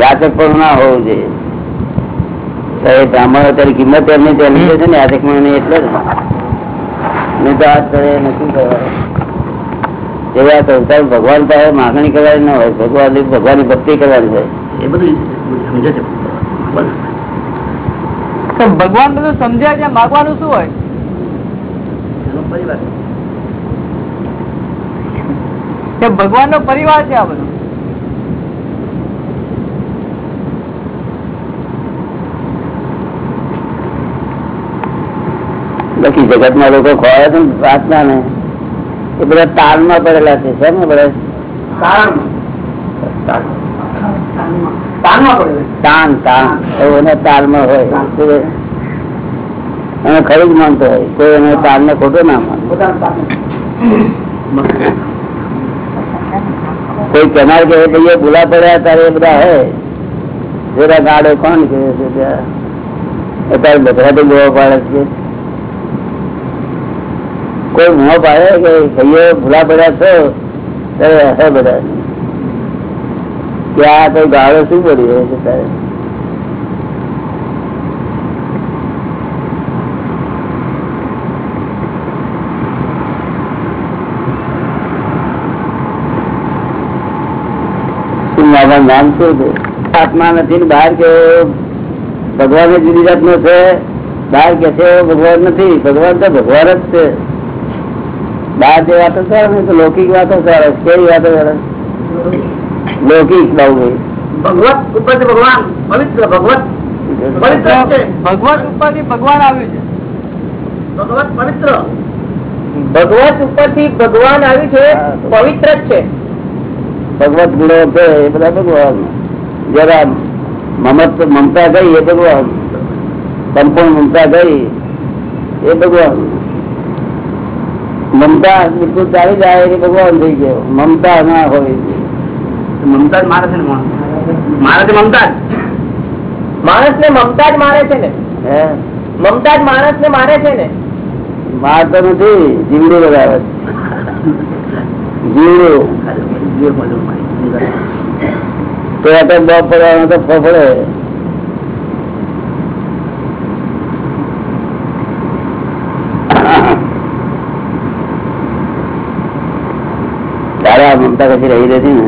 યાચક પણ ના હોવું જોઈએ. બ્રાહ્મણ બ્રાહ્મણો અત્યારે કિંમત એમની તેની છે ને યાચકની એટલે જ નહીં તો હાથ કરે નથી કરવા એવા સંસાર ભગવાન પાસે માગણી કરવાની ના હોય ભગવાન ભગવાનની ભક્તિ કરવાની હોય. એ બધું સમજે છે. તો ભગવાન બધું સમજ્યા છે માગવાનું શું હોય? એનો ભગવાન નો પરિવાર છે આ બધો? બાકી જગત ના લોકો ખોવાય છે પ્રાર્થના ને એ બધા તાલમાં પડેલા છે હોય. કોઈ એને તાલ કેનાર કે ભાઈ ભૂલા પડ્યા તારે એ બધા હોય. જરા ગાડો કોણ કે અત્યારે બધા તો જોવા પાડે છે. કોઈ મોહ પાડે કે ભાઈઓ ભૂલા પડ્યા છો ત્યારે હે બધા કે આ કઈ ગાળો શું પડી રહ્યો છે તારે શું મારા નામ શું છે આત્મા નથી ને બહાર કે ભગવાન જ જુદી જાતનો છે બહાર કે છે એવો ભગવાન નથી ભગવાન તો ભગવાન જ છે બહાર જે વાતો તો લૌકિક વાતો કરે કેવી વાતો કરે લૌકિક બહુ ભગવત ઉપર ભગવાન પવિત્ર ભગવત. પવિત્ર છે. ભગવાન ઉપરથી ભગવાન આવ્યું છે. ભગવત પવિત્ર. ભગવત ઉપરથી ભગવાન આવ્યું છે પવિત્ર જ છે. ભગવત ગુણો છે એ બધા ભગવાન. જરા મમત મમતા ગઈ એ ભગવાન. સંપૂર્ણ મમતા ગઈ એ ભગવાન. મમતા બિલકુલ ચાલી જાય એ ભગવાન થઈ ગયો. મમતા ના હોય. મમતા જ મારે છે ને માણસ. મારે છે મમતા જ. માણસ ને મમતા જ મારે છે ને? મમતા જ માણસ ને મારે છે ને? મારતો નથી જીવડું લગાવે જીવડું. તો બાપ પડવાનો તો ફફડે તારે આ મમતા કશી રહી રહેતી ને.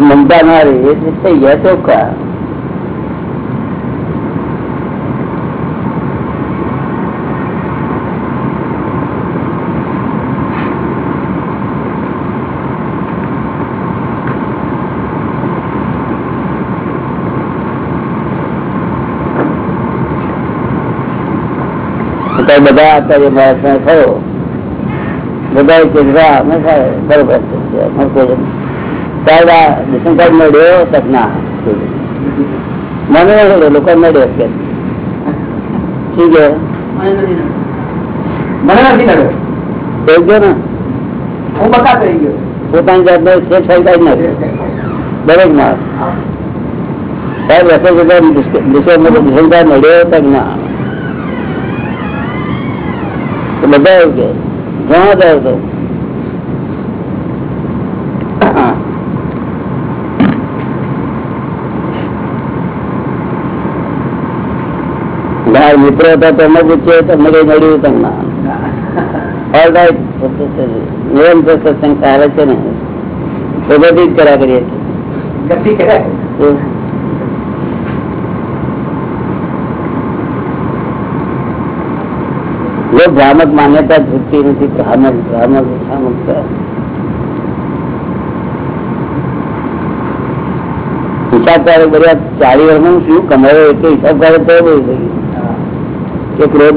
મમતા ના રહી એ થઈ ગયા ચોખ્ખા બધા અત્યારે થયો. બધા કે વાહ, અમે ખાય. બરોબર છે. સાહેબ આ સાહેબ મળ્યો તક મને મળ્યો લોકો મળ્યો કે ઠીક છે મને નથી મળ્યો થઈ ગયો ને. હું બકા થઈ ગયો. પોતાની જાતને છે થઈ જાય નથી. દરેક માણસ. સાહેબ રસ્તે જતા દર્શન સાહેબ મળ્યો તક ના. તો બધા એવું કે ઘણો જાય તો ઘણા મિત્રો હતા તેમને પૂછીએ તમને કઈ મળ્યું તમને ઓલ રાઈટ નિરંતર સત્સંગ ચાલે છે ને તો બધી જ કર્યા કરીએ ગતિ કરે છીએ. જો ભ્રામક માન્યતા છૂટતી નથી ભ્રામક ભ્રામક ભ્રામક શું?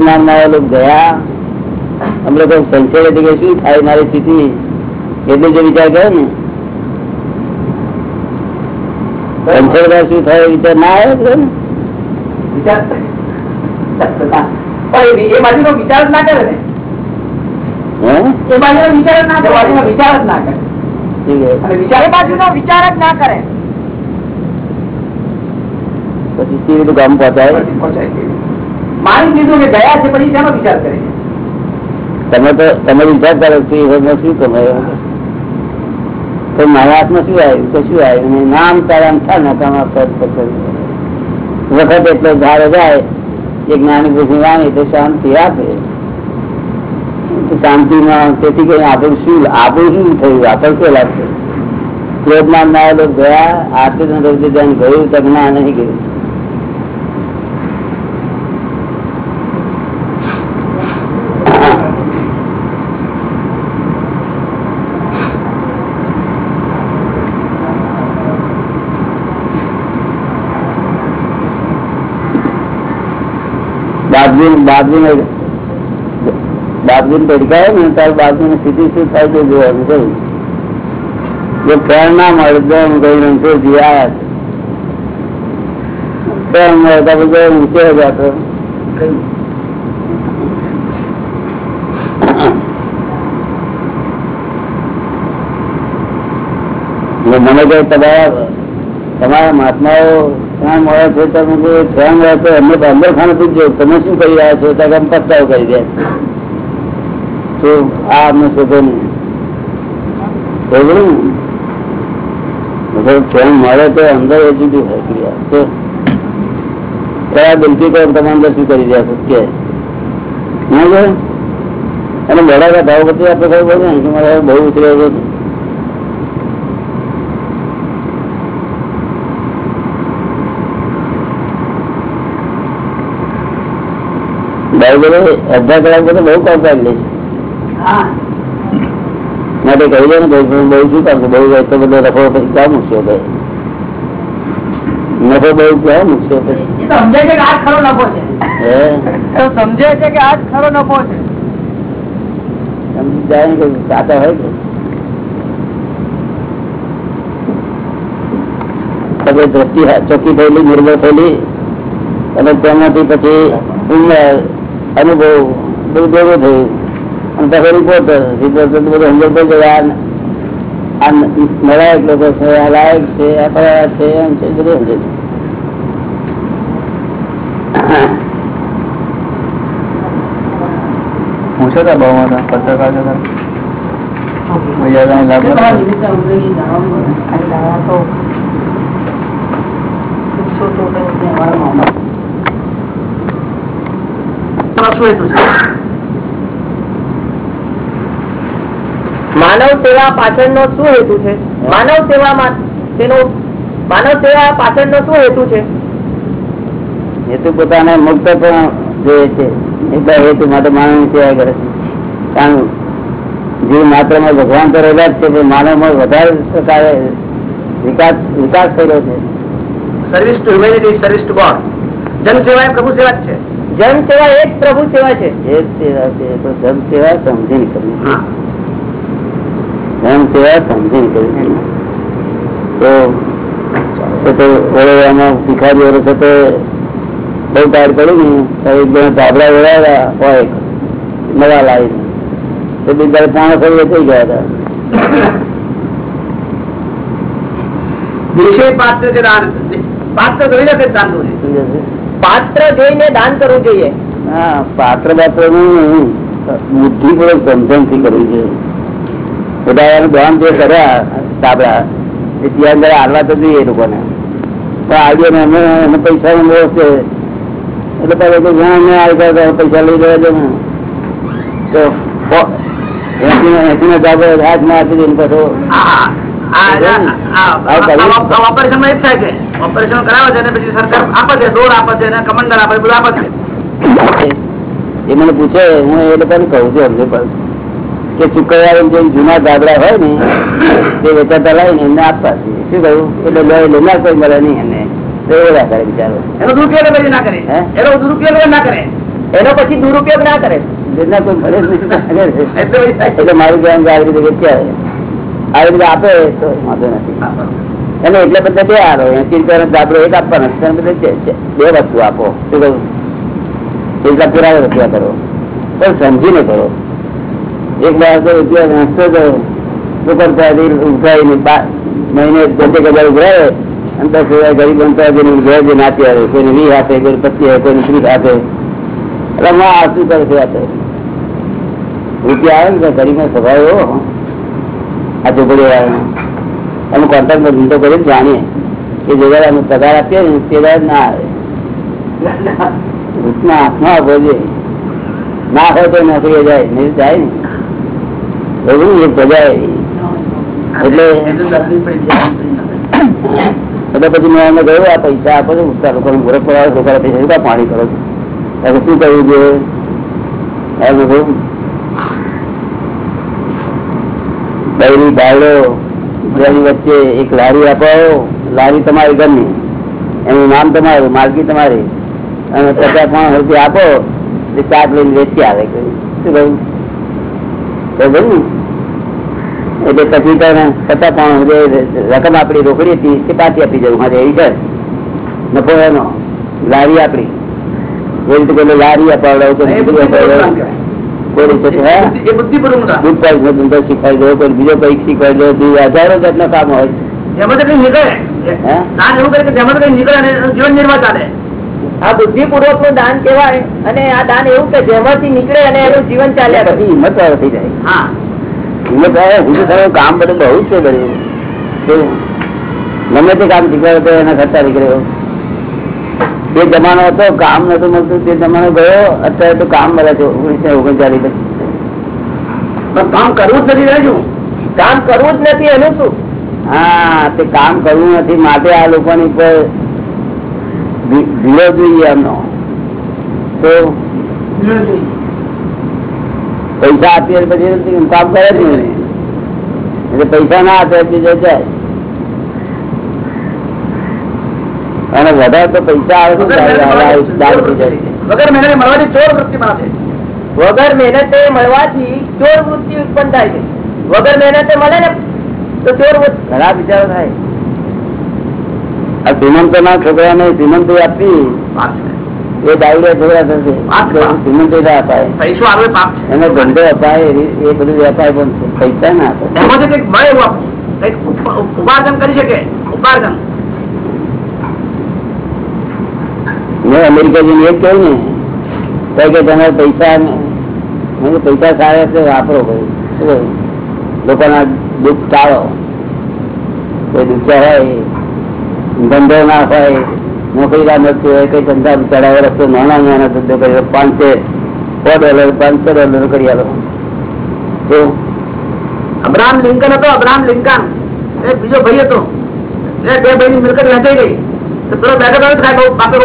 ના થાય મારી સ્થિતિ? એટલે જે વિચાર કર્યો ને. સંશય શું થાય ના આવ્યો પણ એ- એ બાજુનો વિચાર જ ના કરે ને હે એ બાજુનો વિચાર જ ના કરે બાજુનો વિચાર જ ના કરે ઠીક છે. અને વિચાર એ બાજુનો વિચાર જ ના કરે પછી કેવી રીતે ગામ પહોંચાય પછી પહોંચાય છે. માની લીધું કે ગયા છે પછી શેનો વિચાર કરે છે તમે તો તમે વિચાર કરો છો એ હવે શું કમાયો તો મારા હાથમાં શું આવ્યું કશું આવ્યું નહીં નામ તારા થા નકામા પદ પકડ વખત એટલો ધારો જાય એ જ્ઞાની પુરુષની વાણી તો શાંતિ આપે. શાંતિમાં તેથી કઈ આપણું શું આપણું શું થયું? આપણે શું લાગશે ક્રોધમાન ના લોકો ગયા આરતી ગયું તજ્ઞા ના નહીં ગયું બાજુ બાજુ બાજુ તડકાય ને તાર બાજુ ની સ્થિતિ શું થાય છે જોવાનું કહ્યું જો ફેર ના મળે તો હું કઈ રંગો જીયા ફેર મળે તો બધો ઊંચે જતો મને કઈ તમારા તમારા મહાત્માઓ ત્યાં મળે છે તમે ત્યાં મળે તો એમને અંદર ખાને પૂછજો તમે શું કરી રહ્યા છો? તો એમ પસ્તાવ કરી દે. તો આ અમને શોધો નહીં. ફેન મળે તો અંદર એ જુદી હોય ક્રિયા. કયા બિલકી કરો તમે અંદર શું કરી રહ્યા છો? કે. અને બરાબર ભાવ પછી આપણે ખબર પડે ને? કે મારે બહુ ઉતર્યો છે બરાબર અડધા કલાક તો બહુ કામ કાઢી લઈશ હા માટે કહી દે ને ભાઈ બહુ શું કામ બહુ એટલો બધો રખો પછી ક્યાં મૂકશો ભાઈ નફો બહુ ક્યાં મૂકશો પછી એ તો સમજાય છે કે આ ખરો નફો છે હે તો સમજે છે કે આ જ ખરો નફો છે સમજી જાય ને કે સાચા હોય કે તમે દ્રષ્ટિ ચોખ્ખી થયેલી નિર્ભર થયેલી અને તેમાંથી પછી ઉંમર, અનુભવ બધું ભેગું થયું. અને પછી રિપોર્ટ રિપોર્ટ બધું આ નલાયક લોકો છે આ લાયક છે આ છે એમ છે બધું સમજે પૂછો તા બહુ મોટા પત્રકાર જાણવાનું હોય. તમારો શું હેતુ છે માનવ સેવા પાછળનો શું હેતુ છે? માનવ સેવામાં તેનો માનવ સેવા પાછળનો શું હેતુ છે? હેતુ પોતાને મુક્ત પણ જોઈએ છે. એટલા હેતુ માટે માનવ સેવા કરે છે. કારણ જીવ માત્રમાં ભગવાન તો રહેલા જ છે પણ માનવમાં વધારે પ્રકારે વિકાસ વિકાસ થયેલો છે. Service to humanity service to God જન સેવા એ પ્રભુ સેવા જ છે. જન સેવા એક પ્રભુ સેવા છે. એક સેવા છે પણ જન સેવા સમજીને કરવી. જન સેવા સમજીને કરવી. તો બહુ ટાયર પડ્યું ને એક જણા ધાબડા વળાવ્યા હોય બીજા પોણા થઈ ગયા હતા. વિષય પાત્ર પાત્ર જોઈ લે પાત્ર જોઈને દાન કરવું જોઈએ. હા પાત્ર પાત્રનું સમજણથી કરવું છે ઉદાહરણ દાન જે કર્યા ધાબળા એ ત્યાં અંદર હાલવા તો જોઈએ એ લોકોને. તો આઈડિયો ને અમે એને પૈસા મળ્યો છે. એટલે જ્યાં અમે આવી ગયા પૈસા લઈ લેવા છે તો એસી એસી નો હાથમાં આપી પાછો. ઓપરેશનમાં એ થાય છે. ઓપરેશન કરાવે છે પછી સરકાર આપે છે દોડ આપે છે અને કમંડર આપે બધું આપે છે. એ મને પૂછે હું એ લોકોને કહું છું અમને પણ. કે ચુકવવા જે જૂના ગાબડા હોય ને તે વેચાતા લાવીને એમને આપવા શું કહ્યું એટલે લે લેનાર કોઈ મળે નહીં એને. કરે બિચારો. એનો દુરુપયોગ ના કરે? એનો દુરુપયોગ ના કરે. એનો પછી દુરુપયોગ ના કરે. લેનાર કોઈ મળે નહીં. એટલે મારું કે આવી રીતે વેચાય આવી રીતે આપે, તો વાંધો નથી. અને એટલે બધા બે હારો એસી શું કહ્યું એટલા સમજીને કરો. એક તો રૂપિયા ઉઠાવીને મહિને દસેક હજાર ઉઘરાવે અને દસ હજાર ગરીબ જે નાચી આવે. કોઈને વી આપે કોઈ પચીસ આપે, કોઈને ત્રીસ આપે. એટલે માં આ શું કરે છે? રૂપિયા આવે ને ગરીબનો સ્વભાવ એવો આ ચોપડી અમે કોન્ટ્રાક્ટમાં ધંધો કરીને જાણીએ. કે જે દાડે અમે પગાર આપીએ ને તે ના આવે. રૂપના હાથમાં આપવો જોઈએ ના હોય તો નોકરી જાય, નહીં જાય ને બધું એક ભજાય એટલે પછી મેં એમને કહ્યું, આ પૈસા આપો છો ઉત્તર લોકો મુહૂર્ત પડાવે છોકરા પૈસા શું પાણી કરો છો? શું કહ્યું છે બૈરી બાયડો બધાની વચ્ચે એક લારી અપાવો લારી તમારી ઘરની. એનું નામ તમારું માલકી તમારી. અને પચાસ પાંચ રૂપિયા આપો એટલે ચાટ લઈને વેચી આવે શું કહ્યું? બરોબર ને? એટલે પછી તને પચાસ પાંચ રકમ આપણી રોકડી હતી તે પાછી આપી જવું મારે એવી છે નફો એનો. લારી આપણી એ રીતે કોઈ લારી અપાવડાવો કોઈ શીખવાડી દો કોઈ બીજો કંઈક શીખવાડી દો હજારો જાતના કામ હોય. આ બુદ્ધિપૂર્વકનું દાન કહેવાય અને આ દાન એવું કે જેમાંથી નીકળે અને એનું જીવન ચાલ્યા પછી હિંમત થઈ જાય. હા. હિંમત હું તો કામ બધું બહુ છે બધું? ગમે તે કામ શીખવાડે તો એના ખર્ચા નીકળ્યો તે જમાનો હતો કામ નતું મળતું તે જમાનો ગયો અત્યારે તો કામ મળે છે ઓગણીસો ઓગણચાલીસ પણ કામ કરવું જ નથી રહેજો કામ કરવું જ નથી એનું શું? હા તે કામ કરવું નથી માટે આ લોકોની પર ભીડો જોઈએ એમનો. તો પૈસા આપીએ પછી કામ કરે જ નહીં. એટલે પૈસા ના આપે જાય. અને વધારે તો પૈસા આવે વગર મહેનતે મળવાથી ચોર વૃત્તિ મળે વગર મહેનતે મળવાથી ચોર વૃત્તિ ઉત્પન્ન થાય છે. વગર મહેનતે મળે ને તો ચોર વૃત્તિ ઘણા વિચારો થાય. આ શ્રીમંતો ના છોકરાને શ્રીમંતો આપી. એ દારૂડિયા છોકરા થશે. શ્રીમંતો અપાય. પૈસો આવે પાપ એનો ધંધો અપાય એ- બધું અપાય પણ પૈસા ના અપાય એમાંથી કંઈક મળે એવું ઉપાર્જન કરી શકે. ઉપાર્જન. મેં અમેરિકા જઈને એ કહ્યું ને. કઈ કે તમારે પૈસા પૈસા સારા છે, વાપરો ભાઈ. લોકોના દુઃખ ટાળો. કોઈ દુખ્યા હોય, ધંધો ના હોય નોકરી ના મળતી હોય, કઈ ધંધા ચડાવે રસ્તો નાના નાના ધંધો કર્યો પાંચસો સો ડોલર, પાંચસો ડોલર કરી આલો. અબ્રાહમ લિંકન હતો, અબ્રાહમ લિંકન. બીજો ભાઈ હતો. એ બે ભાઈ ની મિલકત વહેંચાઈ ગઈ. બાપે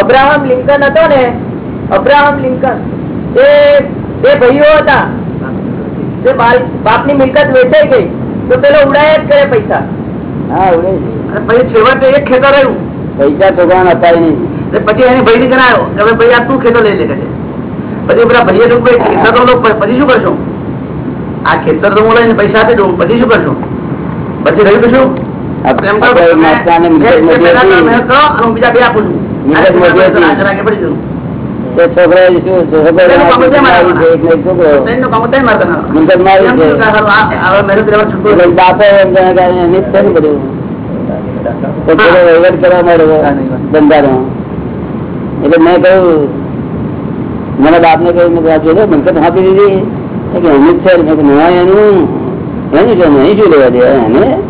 અબ્રાહમ લિંકન હતો ને અબ્રાહમ લિંકન એ બે ભાઈઓ હતા. જે બાપની મિલકત વેચાઈ ગઈ તો પેલો ઉડાય જ કરે પૈસા. હા ઉડે છે. પછી છેવટે એક ખેતર રહ્યું. પૈસા છોકરા હતા નહીં. પછી એની ભાઈ ને જણાયો કે હવે ભાઈ આ તું ખેતર લઈ લે કે પછી પેલા ભાઈએ શું કહ્યું, ખેતર તો લો, પછી શું કરશો? આ ખેતર તો હું લઈને પૈસા આપી દઉં પછી શું કરશો? પછી રહ્યું શું? એટલે મેં કહ્યું મને બાપ ને કહ્યું જોડે મિલકત આપી દીધી. કે અમિત છે. એનું એનું નહીં શું લેવા દે એને?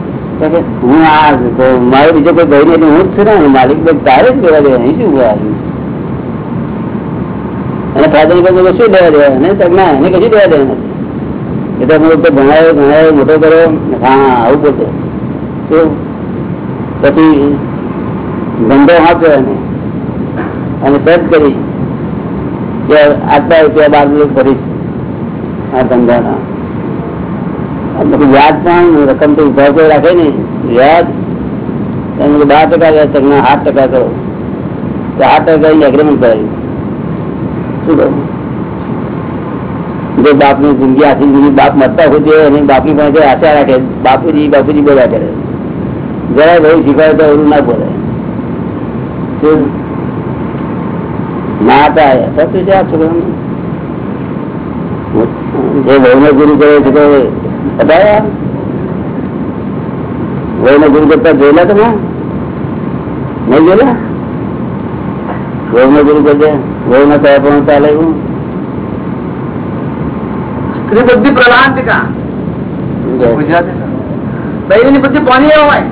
હું આ મારો બીજો કોઈ ભાઈ નહીં હું જ છું ને માલિક ભાઈ તારે જ લેવા દેવા, અહીં શું અને ફાધર કહ્યું શું લેવા દેવા? તો ના, એને કશું લેવા દેવા નથી. એટલે હું તો ભણાવ્યો ભણાવ્યો મોટો કર્યો, હા, આવું બોલતો તો પછી ધંધો આપ્યો એને. અને સર્ચ કરી કે આટલા રૂપિયા બાર ભરીશ આ ધંધાના. આ બધું વ્યાજ પણ રકમ તો ઉભા કોઈ રાખે ને વ્યાજ તમે બાર ટકા વ્યાજ તમે આઠ ટકા કરો તો આઠ ટકા એગ્રીમેન્ટ કરાવ્યું શું કહું જો બાપની જિંદગી આખી જિંદગી બાપ મરતા હોય અને બાપની પાસે આશા રાખે બાપુજી બાપુજી બોલ્યા કરે જરા બહુ શીખવાડે તો એવું ના બોલે શું? ના હતા થતું છે આ છોકરાનું જે બહુને ગુરુ કરે છે વયનો ગુણ કરતા જોયેલા તમે? નહીં જોયેલા? વયનો ગુરુ કરજે. વયનો કયા પણ ચાલે સ્ત્રી બધી પ્રલાંતિકા બુદ્ધિ પોની હોય?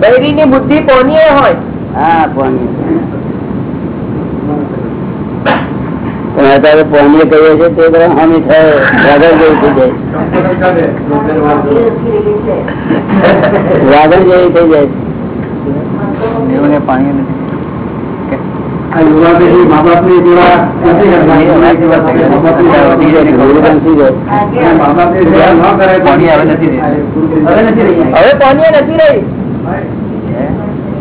બૈરી ની બુદ્ધિ પોની હોય. હા પોની પણ અત્યારે પોમી કહીએ છીએ તે બધા હામી થાય વાદળ જેવી થઈ જાય. વાદળ જેવી થઈ જાય. પાણી મા બાપ હવે પાણી નથી રહી.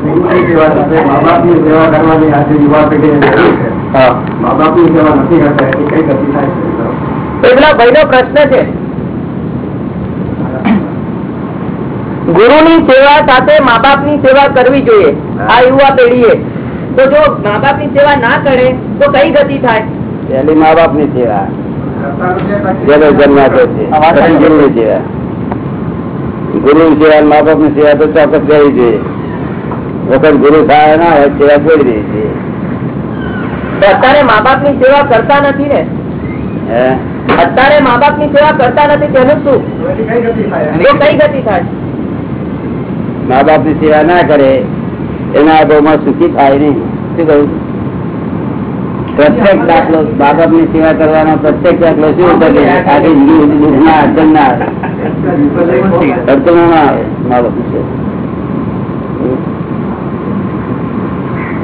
મા બાપ ની સેવા કરવાની આજે યુવા પેઢી જરૂર છે હા મા બાપ ની સેવા નથી કરતા એની કઈ ગતિ થાય છે પેલા ભાઈ નો પ્રશ્ન છે ગુરુની સેવા સાથે મા બાપ ની સેવા કરવી જોઈએ આ યુવા પેઢીએ તો જો મા બાપ ની સેવા ના કરે તો કઈ ગતિ થાય પહેલી મા બાપ ની સેવા કરતા નથી જેનો જન્મ આપ્યો છે પછી ગુરુની સેવા ગુરુ સેવા મા બાપ ની સેવા તો ચોક્કસ કરવી જોઈએ વખત ગુરુ થાય ના હોય સેવા છોડી દે છે. અત્યારે મા બાપની સેવા કરતા નથી ને? અત્યારે મા બાપની સેવા કરતા નથી તેનું શું? કઈ ગતિ થાય? તો કઈ ગતિ થાય? મા બાપની સેવા ના કરે એના અભાવમાં સુખી થાય નહીં. શું કહ્યું પ્રત્યેક દાખલો મા બાપની સેવા કરવાનો પ્રત્યેક દાખલો શું કરે આખી જિંદગી દુઃખ ના અડચણ ના આવે. અડચણો ના આવે મા બાપની સેવા.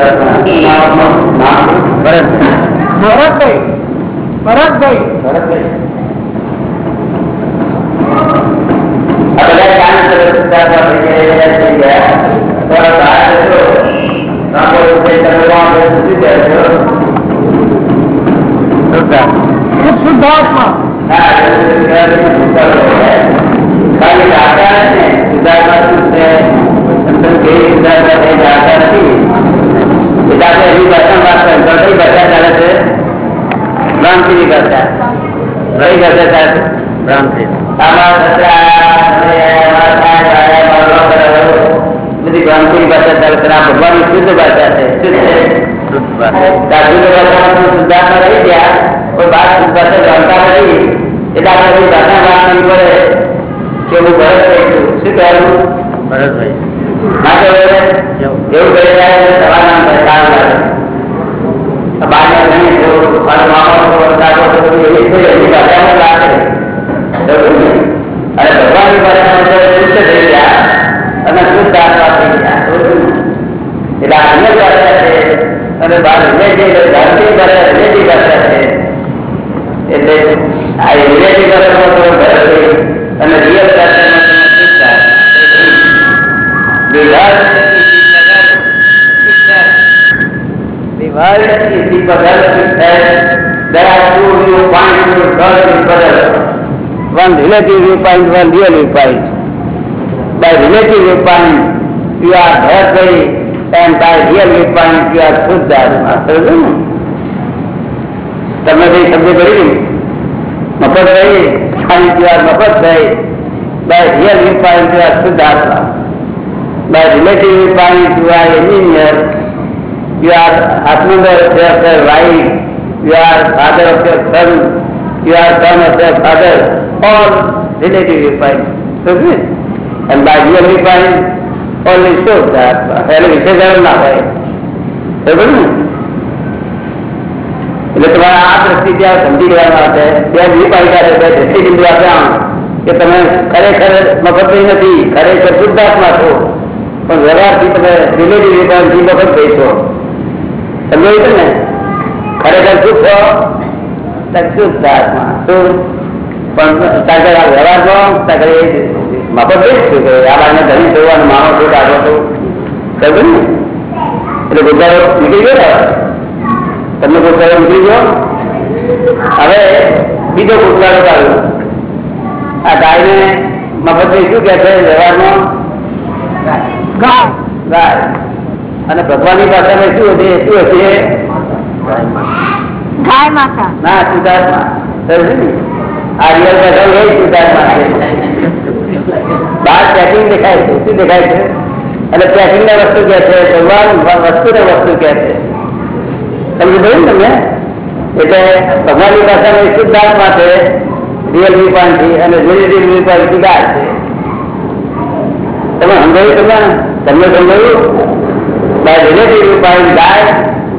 એક પંચ્યાસી વણાકપુર થર્મલ સ્ટેશન સાંજે ગાંડાની આજે શું થઈ ગયા તમે શુદ્ધાત્મા ભરતભાઈ ભરતભાઈ શુદ્ધાત્મા ભ્રાંતિ કરતા કઈ કરતા ચાલે ભ્રાંતિ બધી ભ્રાંતિ ભાષા ચાલે છે આ ભગવાનની શુદ્ધ ભાષા છે શું છે શુદ્ધ ભાષા શુદ્ધાત્મા રહી ગયા કોઈ બાર શુદ્ધ ભાષા જાણતા નથી એટલે આપણે બધી ભાષા વાત નહીં પડે કે હું ભરત થઈ છું શું કહેવું ભરતભાઈ ના કહેવાય એવું કરી જાય તો સવાર નામ થાય સારું લાગે બારને ઘણી જો મારા મામાનો વરસાદો તો બધું એવી થઈ એની ભાષામાં લાગે બરોબર ને? અને ભગવાનની ભાષામાં તો શુદ્ધ થઈ ગયા અને શુદ્ધ આત્મા થઈ ગયા બરોબર ને? એટલે આ અન્ય ભાષા છે અને બહાર રિલેટિવ ભારતીય ભાષા રિલેટિવ ભાષા છે એટલે આ રિલેટિવ ભાષામાં તો ભરત થઈ અને રિયલ ભાષામાં Divide is the product as there are two viewpoints to God in product. One relative viewpoint, one real viewpoint. By relative viewpoint, you are Bharatbhai and by real viewpoint, you are Shuddha. સમજો ને? તમે કઈ શબ્દ કરી મફત થઈ પાણી પીવા મફત થઈ બાય રિયલ વ્યૂ પાણી પીવા શુદ્ધ આત્મા બાય રિલેટિવ વ્યૂ પાણી પીવા engineer you are husband of your wife, you are father of your son, you are son of your father, all relative you find. Isn't it? And by real you find only shows that, એટલે વિશેષણ ના હોય બરોબર ને એટલે તમારે આ દ્રષ્ટિ ત્યાં સમજી લેવા માટે બે વિપાલિકા છે બે દ્રષ્ટિ બિંદુ આપ્યા કે તમે ખરેખર મફતની નથી ખરેખર શુદ્ધાત્મા છો પણ વ્યવહારથી તમે રિલેટિવ વિભાગથી મફત થઈ છો સમજાયું છે ને ખરેખર શું છો શુદ્ધ આત્મા શું પણ તારે આ વ્યવહારમાં તારે મફત જ છું કે આ બાને ધણી જોવાનું માણસ છે આગળ તો કહ્યું ને એટલે ગુજારો નીકળી ગયો ને તમને ગુજારો નીકળી ગયો હવે બીજો ગુજારો ચાલુ આ ગાયને મફત શું કે છે વ્યવહારમાં ગાય અને ભગવાનની ભાષામાં શું હશે શું હશે ગાય માતા ના સુધાર્થમાં સમજ્યું ને? આ રિયલ ભાષા હોય સુધાર્થમાં બહાર પેકિંગ દેખાય છે શું દેખાય છે અને પેકિંગ ને વસ્તુ કે છે ભગવાન વસ્તુ ને વસ્તુ કે છે સમજી ગયું ને તમને એટલે ભગવાનની ભાષામાં શુદ્ધાર્થમાં છે રિયલ વિપાનથી અને રિલેટિવ વિપાનથી ગાય છે તમે સમજાયું તમને તમને સમજાયું by relative viewpoint ગાય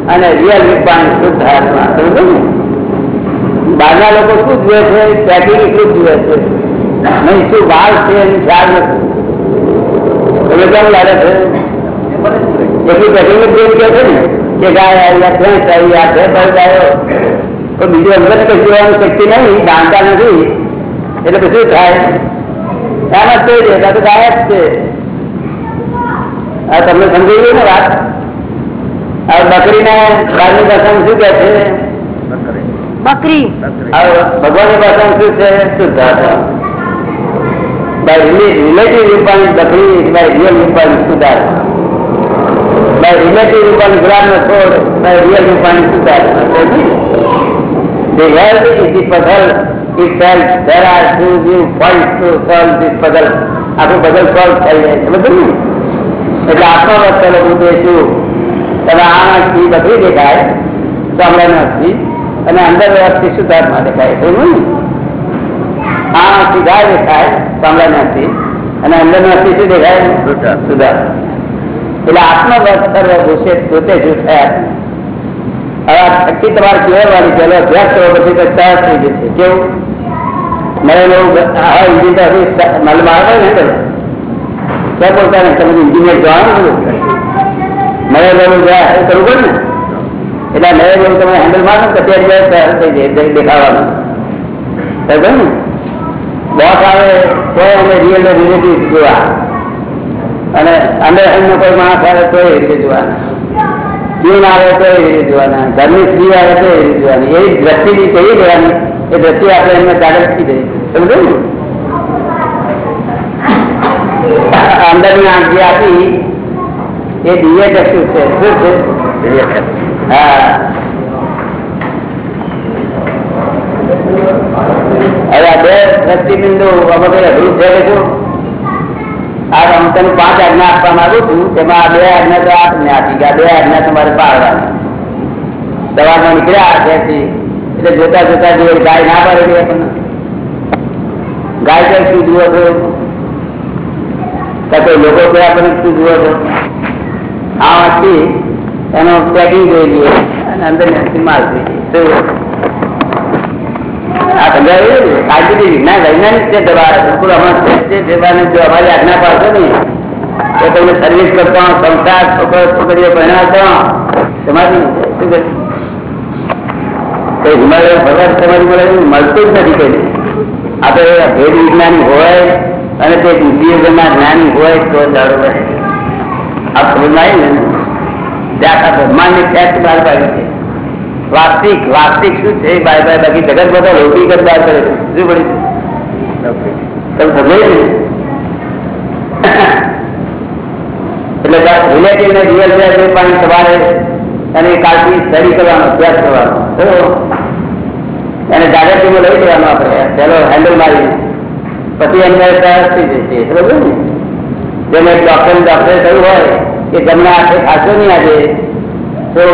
અને રિયલ viewpoint શુદ્ધ આત્મા સમજો ને બહારના લોકો શું જુએ છે પેકિંગ એટલું જ જુએ છે નહીં શું બહાર છે એની ખ્યાલ નથી તમે કેમ લાગે છે એટલું પેકિંગ જ જોઈ કે છે ને કે ગાય આવી આ ભેંસ આવી આ ભેંસ આવી આવ્યો તો બીજું અંદર કઈ જોવાની શક્તિ નહીં જાણતા નથી એટલે પછી થાય એમ જ થઈ જાય તો ગાય જ છે આ તમને સમજાઈ ગયું ને વાત આ બકરીને બહારની ભાષામાં શું કે છે બકરી આ ભગવાનની ભાષામાં શું છે શુદ્ધ આત્મા બાય રિલેટિવ રૂપાની બકરી બાય રિયલ રૂપાની શુદ્ધ આત્મા બાય રિલેટિવ રૂપાની ગુલાબનો છોડ બાય રિયલ રૂપાની શુદ્ધ આત્મા The world is the puzzle itself. There are two new points to solve this puzzle. આખું puzzle solve થઈ જાય છે બધું ને એટલે આત્મા વસ્તુ બુદ્ધે શું તમે આ નાખથી બકરી દેખાય ચામડા નાખથી અને અંદર વ્યવસ્થિત શુદ્ધાત્મા દેખાય એવું ને આ નાખથી ગાય દેખાય ચામડા નાખથી અને અંદર નાખથી શું દેખાય શુદ્ધાત્મા એટલે આત્મવત સર્વ ઘુસે પોતે શું થયા હવે આ શક્તિ તમારે કેળવવાની પેલો અભ્યાસ કરો પછી તો તરત થઈ જશે કેવું મળેલું હા ઇન્જિનિયર મલમાં આવે ને ક્યાં બોલતા ને તમે ઇન્જિનિયર જવાનું નવે લેવલ જાય એ કરવું પડે ને એટલે નવે લેવલ તમે હેન્ડલ મારો તો ત્યાં જાય તૈયાર થઈ જાય દેખાવાનું સમજો ને બોસ આવે તો અમે રિયલ રિલેટિવ જોવા અને અંદર એમનો કોઈ માણસ આવે તો એ રીતે જોવાના જીવન આવે તો એ રીતે જોવાના ઘરની સ્ત્રી આવે તો એ રીતે જોવાની એવી દ્રષ્ટિથી કઈ લેવાની એ દ્રષ્ટિ આપણે એમને જાગૃત થઈ જાય સમજો ને અંદરની આંખ જે આપી એ દિવ્ય ચક્ષુ છે શું છે હા હવે આ બે દ્રષ્ટિબિંદુ અમે કઈ અઘરું છે કે શું આ હું તને પાંચ આજ્ઞા આપવા માંગુ છું તેમાં આ બે આજ્ઞા તો આપને આપી કે આ બે આજ્ઞા તમારે પાડવાની સવારમાં નીકળ્યા ત્યાંથી એટલે જોતા જોતા જે ગાય ના પાડેલી આપણને ગાય કઈ શું જુઓ છો કાં તો લોકો કે આપણને શું જુઓ છો આ વાંચી એનો પેકિંગ જોઈ લઈએ અને અંદર માલ થઈ જઈએ આ સમજાવ્યું ને કાળજી વિજ્ઞાન વૈજ્ઞાનિક છે દવા બિલકુલ હમણાં શ્રેષ્ઠ છે સેવાને જો અમારી આજ્ઞા પાડશો ને તો તમને સર્વિસ કરતા સંસાર છોકરો છોકરીઓ ભણાવતા તમારી શું કહે કઈ હિમાલય ભગવાન તમારી મળે એવું મળતું જ નથી કઈ આપણે ભેદ વિજ્ઞાની હોય અને તે બુદ્ધિયોગના જ્ઞાની હોય તો જાણો આ સમજ આવી ને ત્યાં આખા બ્રહ્માંડની ફેક્ટ બહાર પાડી છે વાસ્તવિક વાસ્તવિક શું છે બાય બાય બાકી જગત બધા લૌકિક જ બહાર કરે છે શું પડી છે તમે સમજાય ને એટલે રિલેટિવ ને રિયલ છે પાણી તમારે અને કાલથી સ્ટડી કરવાનો અભ્યાસ કરવાનો બરોબર? અને જાગૃતિ એમાં લઈ લેવાનું આપણે પેલો હેન્ડલ મારી પછી એમને તરત થઈ જશે બરોબર ને જેમ એક ડોક્ટર ડોક્ટરે કહ્યું હોય કે જમણા હાથે ખાશો નહીં આજે તો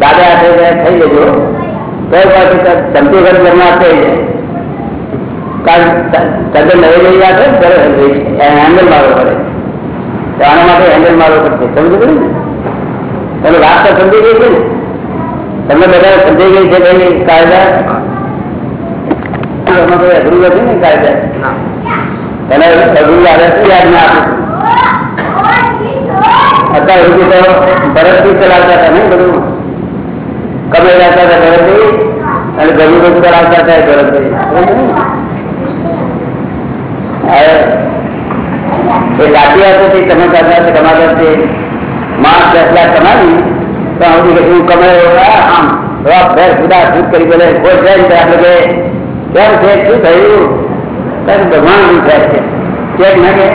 દાદા હાથે થઈ લેજો તો પાછું ચમતી વખત જમણા હાથે થઈ જાય કારણ તદ્દન નવી નવી વાત હોય ત્યારે હેન્ડલ મારવો પડે તો આના માટે હેન્ડલ મારવો પડશે સમજ પડે ને તમે વાત તો સમજી ગઈ છે ને તમને બધા સમજી ગઈ છે ભાઈ કાયદા એમાં કોઈ અઘરું નથી ને કાયદા તને અઘરું લાગે છે યાદ ના આપું અત્યાર સુધી તો ભરતથી ચલાવતા હતા ને બધું કમે જતા હતા ભરતભાઈ અને ગરીબ બધું ચલાવતા હતા ભરતભાઈ એ સાચી વાત હતી તમે કરતા છે કમાતા છે માણસ દસ લાખ કમાવી તો હું કે હું કમાયો આમ જવાબ ઘર જુદા જુદ કરી બોલે ખોટ જાય ને આપણે કે કેમ છે શું થયું ત્યારે ભગવાન વિચાર છે કેમ ના કે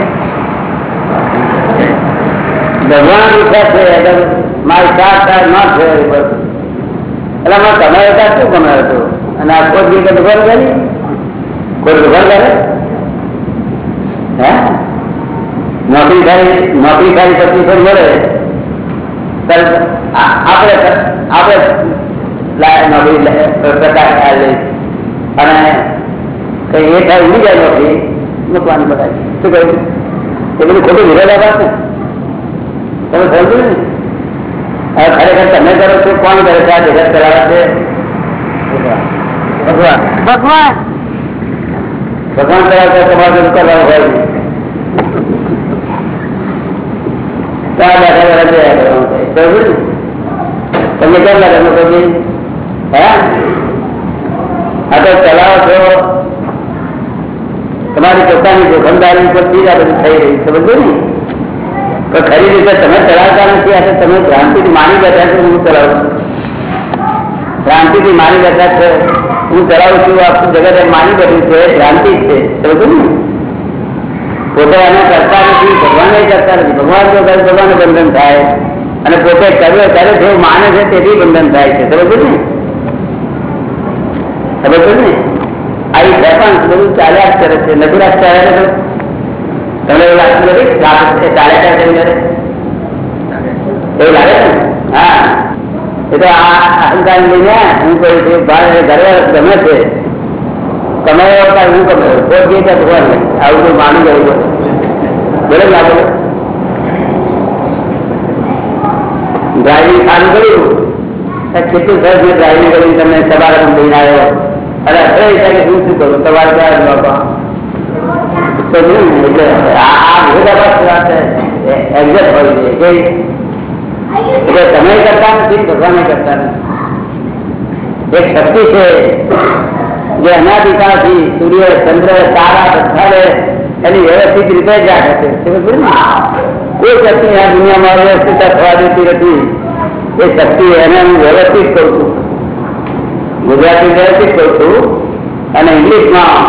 ભગવાન વિચાર છે અગર મારી સાત સાત ન થયો બસ એટલે મેં કમાયો હતા શું કમાયો હતો અને આ ખોટ ગઈ કે ભગવાન કરી કોઈ ભગવાન કરે હે નોકરી ખાલી નોકરી ખાલી પચીસ મળે આપણે આપણે નોકરી પ્રકાર અને કઈ એ થાય ઉડી જાય નોકરી મૂકવાની બધા શું કહ્યું એ બધું ખોટું વિરોધાભાસ ને તમે સમજો ને હવે ખરેખર તમે કરો છો કોણ કરે છે આ જગત કરાવે છે ભગવાન ભગવાન ભગવાન કરાવતા તમારે બધું કરવાનું હોય નહીં. ત્યાં બેઠા બેઠા જોયા કરવાનું થાય. બરોબર ને? તમને કેમ લાગે મોટોજી હે આ તો ચલાવો છો તમારી પોતાની જોખમદારી ઉપરથી જ આ બધું થઈ રહ્યું છે બધું ને તો ખરી રીતે તમે ચલાવતા નથી આ તો તમે ભ્રાંતિથી માની બેઠા છો હું ચલાવું છું ભ્રાંતિથી માની બેઠા છે હું ચલાવું છું આખું જગત એમ માની બેઠું છે એ ભ્રાંતિ જ છે સમજો ને પોતે એને કરતા નથી ભગવાન કરતા નથી ભગવાન જો કરે ભગવાન બંધન થાય અને પોતે કર્યો કરે છે એવું માને છે તેથી બંધન થાય છે સમજો ને સમજો ને આવી વેપાન બધું ચાલ્યા જ કરે છે નથી રાખતા આવે તો તમને એવું લાગતું નથી રાત એ ચાલ્યા કરે કરી કરે એવું લાગે ને હા એ તો આ અહંકાર લઈને હું કહું છું ભાઈ ઘરે ગમે છે કમાયો કાંઈ હું કમાયો કોઈ કે ત્યાં ભગવાન નહીં. આવું કોઈ માની ગયું હોય બરાબર લાગે ડ્રાઇવિંગ સારું કર્યું તો કેટલું સરસ મેં ડ્રાઇવિંગ કરી તમને સવારે પણ લઈને આવ્યો અને અત્યારે વિચારે હું શું કરું સવારે ક્યારે બાપા તો જોયું ને એટલે આ આ વિરોધાભાસ વાત એક્ઝેક્ટ હોય છે કે એટલે તમે કરતા નથી ભગવાને કરતા નથી એક શક્તિ છે જે અનાધિકાળથી સૂર્ય ચંદ્ર તારા બધા એની વ્યવસ્થિત રીતે જ રાખે છે સમજ પડી ને? કોઈ શક્તિ આ દુનિયામાં વ્યવસ્થિત થવા દેતી નથી એ શક્તિ એને હું વ્યવસ્થિત કરું છું ગુજરાતી વ્યવસ્થિત કરું છું અને ઇંગ્લિશમાં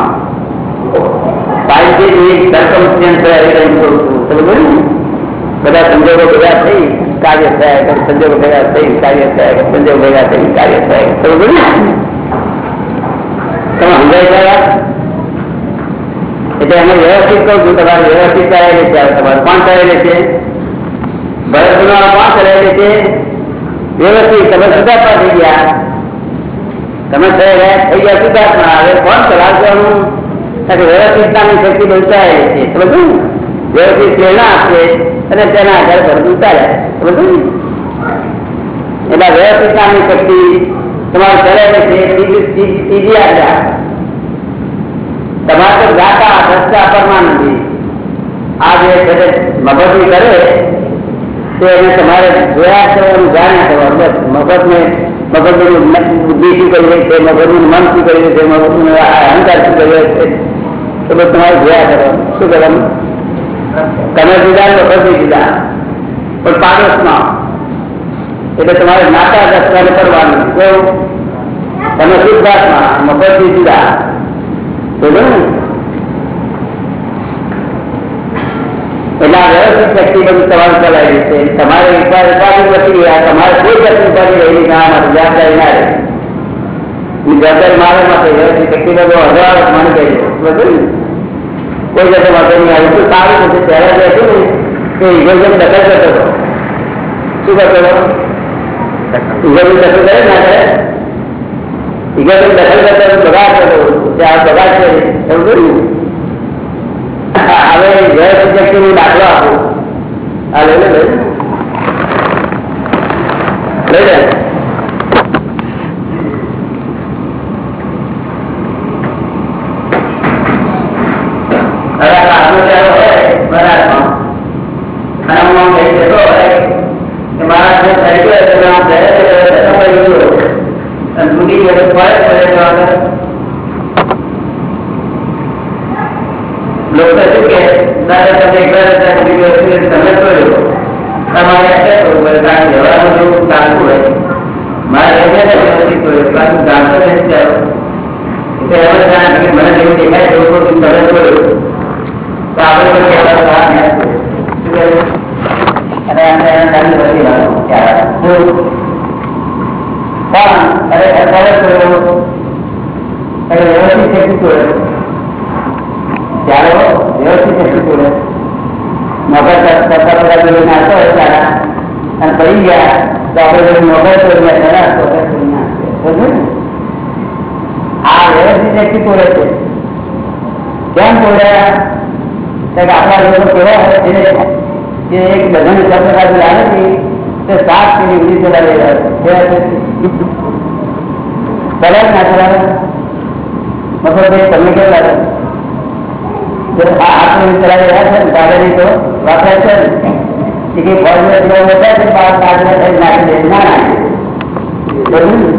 સાયન્ટિફિક સર્કમસ્ટન્સ એવિડન્સ કરું છું સમજ પડી ને? બધા સંજોગો ભેગા થઈ કાર્ય થયા કરે સંજોગો ભેગા થઈ કાર્ય થયા કરે સંજોગો ભેગા થઈ કાર્ય થયા કરે સમજ પડી ને? તમે સમજાય છે વાત? એટલે એને વ્યવસ્થિત કહું છું તમારે વ્યવસ્થિત કરાયેલી છે તમારે કોણ કરેલી છે ભરતનો કોણ કરેલી છે વ્યવસ્થિત તમે સુધારતા થઈ ગયા તમે થઈ ગયા થઈ ગયા સુધાર્થમાં હવે કોણ ચલાવવાનું વ્યવસ્થિતતાની શક્તિ બચાવેલી છે સમજો ને વ્યવસ્થિત પ્રેરણા આપશે અને તેના આધારે ભરત ઉતાર્યા સમજો ને એટલે વ્યવસ્થિતતાની શક્તિ તમારે કરેલી છે ત્રીજી- ત્રીજી ત્રીજી આજ્ઞા તમારે તો ગાતા રસ્તા પરમાનંદી આ જે છે મગજની કરે તો એને તમારે જોયા કરવાનું જાણ્યા કરવાનું બસ મગજને મગજનું બુદ્ધિ શું કરી રહી છે મગજનું મન શું કરી રહ્યું છે મગજનું અહંકાર શું કરી રહ્યો છે તો બસ તમારે જોયા કરવાનું શું કરવાનું તમે જુદા મગજ જુદા પણ પાડોશમાં એટલે તમારે નાતા રસ્તાને કરવાનું કેવું તમે શુદ્ધાત્મા મગજથી જુદા બોલો ને એટલે આ વ્યવસ્થિત શક્તિ બધું તમારે ચલાવી છે તમારે વિચાર ઉપાધિ નથી આ તમારે કોઈ જાતની ઉપાધિ રહેલી ના માટે જવાબદારી ના રહે જવાબદારી મારે માટે વ્યવસ્થિત શક્તિ બધો અઢાર મને કહે છે બધું ને? કોઈ જતો વાંધો નહીં આવ્યું તો સારું નથી પહેલા જે હતું ને તે ઈગોઇઝમ દખલ કરતો હતો શું કરતો હતો ઈગોઇઝમ દખલ કરે ના કરે ઈગોઇઝમ દખલ કરતો હતો બગાડ કરતો હતો કે આ બગાડ છે એવું કર્યું હવે વ્યવસ્થિત વ્યક્તિનો દાખલો આપો આ લઈ લે લઈ લે. તે સાત પેઢી ઉડી ચલાવી રહ્યા છે કેવા છે ચલાવે ના ચલાવે મતલબ કે તમને કેવું લાગે જો આ આપણે ચલાવી રહ્યા છે ને ગાડી તો વાપરાય છે ને એ કે ફોર્મ્યુલા જેવો વપરાય છે પાંચ પાંચ થઈ નાખી દે ના નાખી બરોબર ને?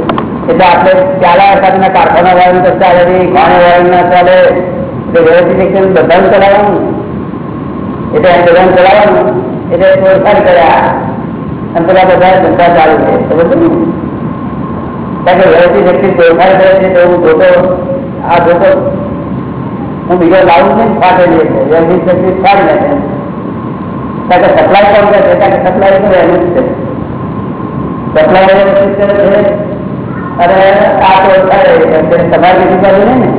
એટલે આપણે ચાલા વખતના કારખાના વાળું તો ચાલે નહીં ખાણે વાળું ના ચાલે એટલે વ્યવસ્થિત એકદમ બધાને ચલાવવાનું એટલે આ બધાને ચલાવવાનું એટલે તોડફાડ કર્યા અને પેલા બધા ધંધા ચાલુ છે સમજ ને કારણ કે વ્યવસ્થિત વ્યક્તિ તોડફાડ કરે છે તો હું જોતો આ જોતો હું બીજો લાવું છું ને ફાટે લે છે વ્યવસ્થિત વ્યક્તિ ફાડી નાખે કારણ કે સપ્લાય કોણ કરે છે કારણ કે સપ્લાય તો એનું જ છે સપ્લાય વ્યવસ્થિત કરે છે અને આ તો થાય તમારે બીજું કરવું નહીં ને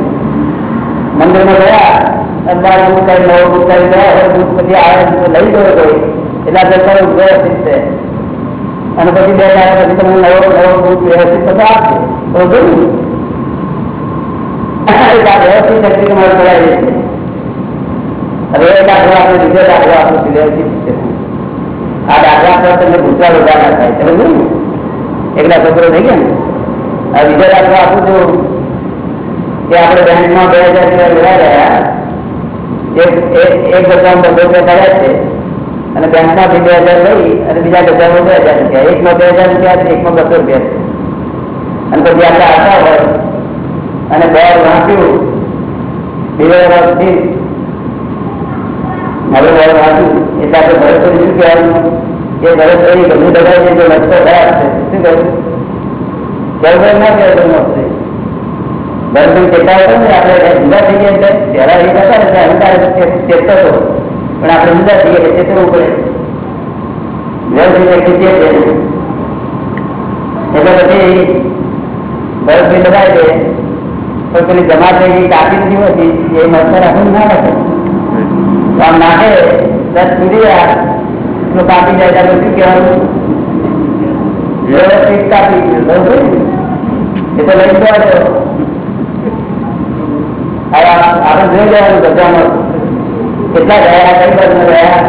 મંદિરમાં ગયા અને બાર બુક કરી નવો બુક કરી ગયા હવે બુક પછી આવે તો લઈ ગયો કોઈ એટલે આ જતા વ્યવસ્થિત છે અને પછી બે દાડા પછી તમને નવો નવો બુક વ્યવસ્થિત થતો આપશે તો જોયું આ વ્યવસ્થિત શક્તિ તમારે કરાવી છે હવે એ દાખલો આપણે બીજો દાખલો આપણું વ્યવસ્થિત છે આ દાખલા પર તમને ગુજરાત ઉભા ના થાય સમજ ને એકલા છોકરો થઈ ગયા ને આ બીજો દાખલો આપું છું કે આપણે બેંકમાં બે હજાર રૂપિયા લેવા ગયા એક એક- એક ગજામાં બસો રૂપિયા કર્યા છે અને બેંકમાંથી બે હજાર લઈ અને બીજા ગજામાં બે હજાર રૂપિયા એકમાં બે હજાર રૂપિયા છે એકમાં બસો રૂપિયા છે અને પછી આપણે આવતા હોય અને બોર્ડ વાંચ્યું બે વર્ષથી હવે બોર્ડ વાંચ્યું એટલે આપણે ભરત કરી શું કહેવાનું કે ભરત કરી ગમે બધા જે લખતો ખરાબ છે શું કહ્યું કેવું ના કહેવું નહોતું બરાબર કેટલા હતા ને આપણે જુદા થઈ ગયા એટલે પહેલા એ હતા ને અહંકાર ચેતતો હતો પણ આપણે જુદા થઈ ગયા ચેતવું પડે વ્યવસ્થિત વ્યક્તિ ચેતે એટલે પછી બરફી લગાય છે પણ પેલી જમા થઈ ગઈ કાપી નથી હોતી એ મચ્છર આપણે ના રાખે તો આમ નાખે દસ સુધી ગયા તો કાપી જાય ત્યારે શું કહેવાનું વ્યવસ્થિત કાપી બરોબર ને? એ તો લઈ જવા દો હવે આપણે જોઈ લેવાનું બધામાં કેટલા ગયા કઈ બાજુ ગયા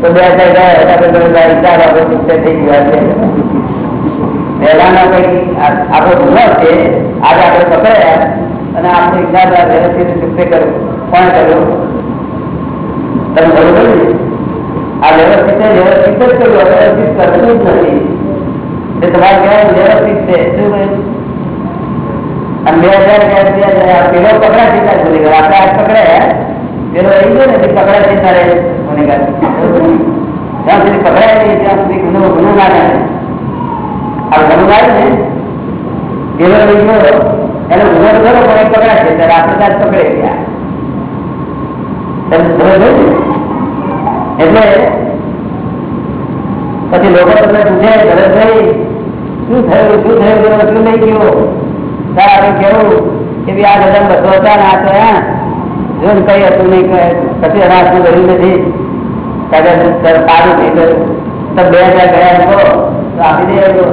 તો બે હજાર ગયા હતા તો તમે વિચાર આપણે સિત્તેર થઈ ગયા છે પહેલાના કઈ આપણો ગુનો છે આજે આપણે પકડ્યા અને આપણે વિચાર વ્યવસ્થિત ચૂકતે કર્યો કોણ કર્યો તમે બરોબર ને આ વ્યવસ્થિત વ્યવસ્થિત જ કર્યું વ્યવસ્થિત કરતું જ નથી એટલે તમારે કહેવાય વ્યવસ્થિત છે શું કહ્યું અને બે હજાર બે હજાર પેલો પકડા ચિંતા ભૂલી ગયો આપણે આજ પકડ્યા પેલો રહી ગયો ને તે પકડા ચિંતા રહે ગુનેગાર જ્યાં સુધી પકડાય નહીં ત્યાં સુધી ગુનો ગુનો ના થાય આ ગુનો થાય ને પેલો રહી ગયો એનો ગુનો તો ખરો પણ એ પકડા છે ત્યારે આપણે ત્યાં જ પકડે ગયા તમે સમજો છો ને? એટલે પછી લોકો તમને પૂછે ભરતભાઈ શું થયું શું થયું પેલો શું લઈ ગયો તારે આપણે કેવું કે ભઈ આ બધા બસો હતા ને આ તો હા જો ને કઈ હતું નહીં કઈ પછી અનાજનું કર્યું નથી ત્યારે ત્યારે પાડું થઈ ગયું તો બે હજાર ગયા એમ કહો તો આપી દે એમ કહો.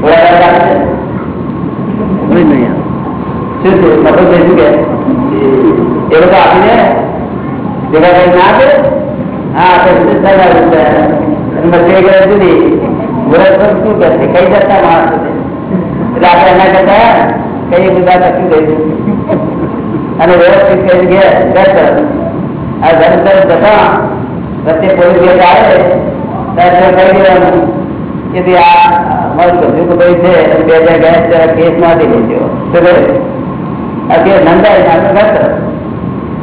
થોડા વાર આપી દે. શું છે મફત દઈશું કે એ લોકો આપી દે ભેગા કરી ના આપે હા આપે છે સાહેબ આવી ગયા. અને પછી એક રહે સુધી મુરત પર શું કહે છે કઈ જતા માણસો છે એટલે આપણે એના કરતા કઈ બધા કશું દઈશું અને વ્યવસ્થિત કરી ગયા ઘર તરફ આ ઘર તરફ જતા વચ્ચે પોલીસ ગેટ આવે ત્યારે કહી દેવાનું કે ભઈ આ મારું ગજુ તો ભાઈ છે અને બે હજાર ગયા ત્યારે કેસ માંથી લેજો શું કહે આ કેસ નંદાય આપણે ઘર તરફ